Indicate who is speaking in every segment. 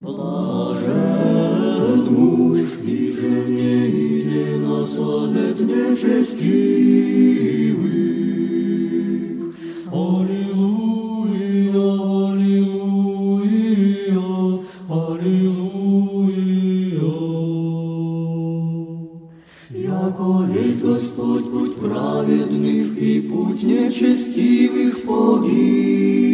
Speaker 1: Блажен муж, и жене иде на совет нечестивых. Аллилуйя, аллилуйя, аллилуйя. Яко ведь Господь путь праведных и путь нечестивых погибнет.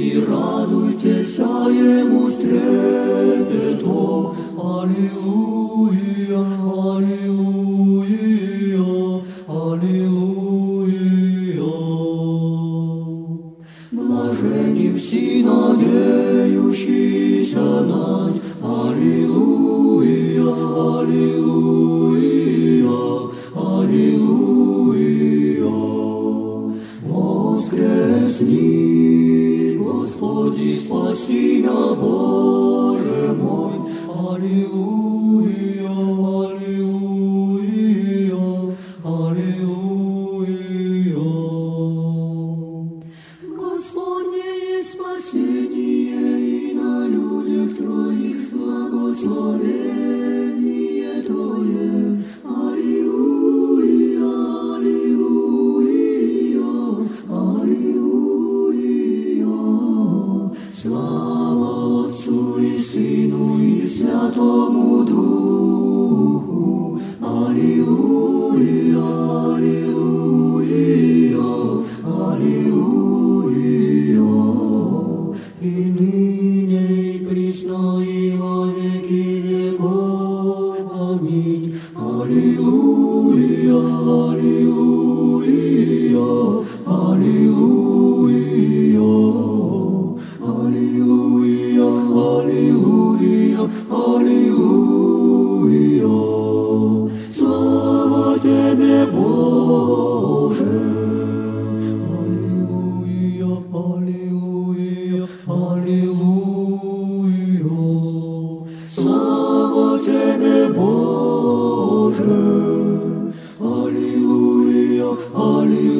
Speaker 1: И радуйтесь Ему с трепетом. Аллилуйя, аллилуйя, аллилуйя. Блажени все надеющиеся на Нь. Аллилуйя, аллилуйя, аллилуйя. Воскресни, Господи, спаси меня, Боже мой. Аллилуйя, аллилуйя, аллилуйя. Господне есть спасение, и на людях Твоих благословение Слава Отцу и Сыну и Святому Духу. Аллилуйя, аллилуйя, аллилуйя. И ныне, и присно, и во веки веков. Аминь. Аллилуйя, аллилуйя, аллилуйя. Аллилуйя, Аллилуйя, слава Тебе, Боже. Аллилуйя, Аллилуйя, Аллилуйя, слава Тебе, Боже. Аллилуйя, Аллилуйя.